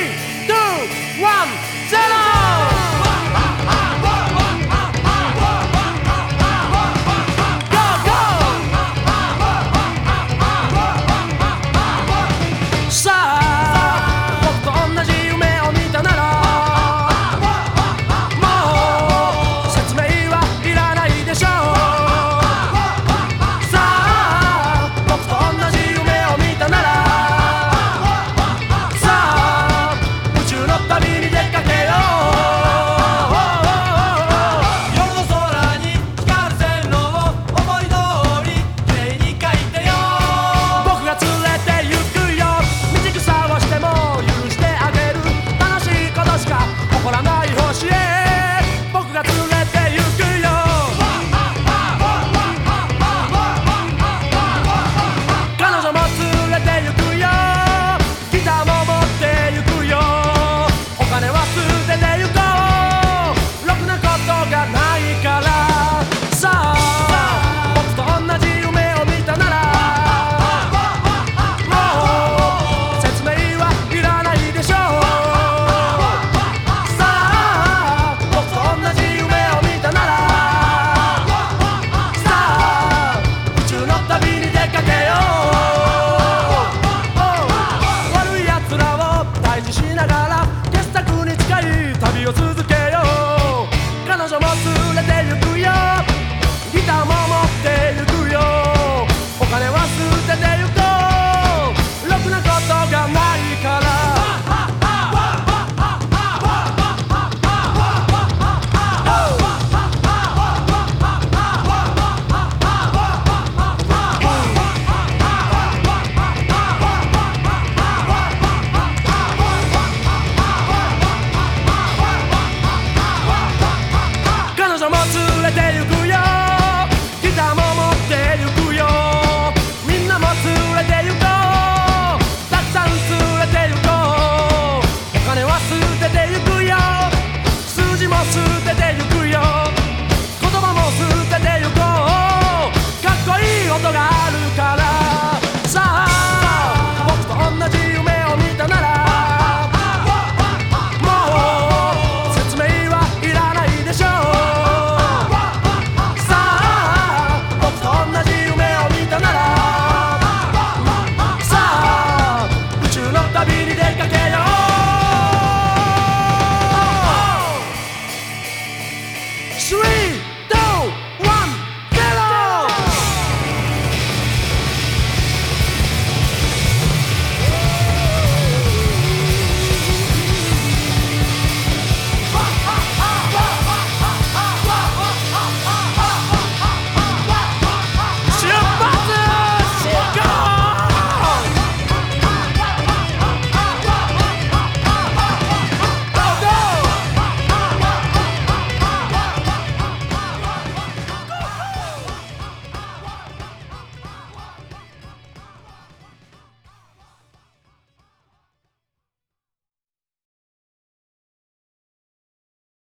Three, two, one, zero!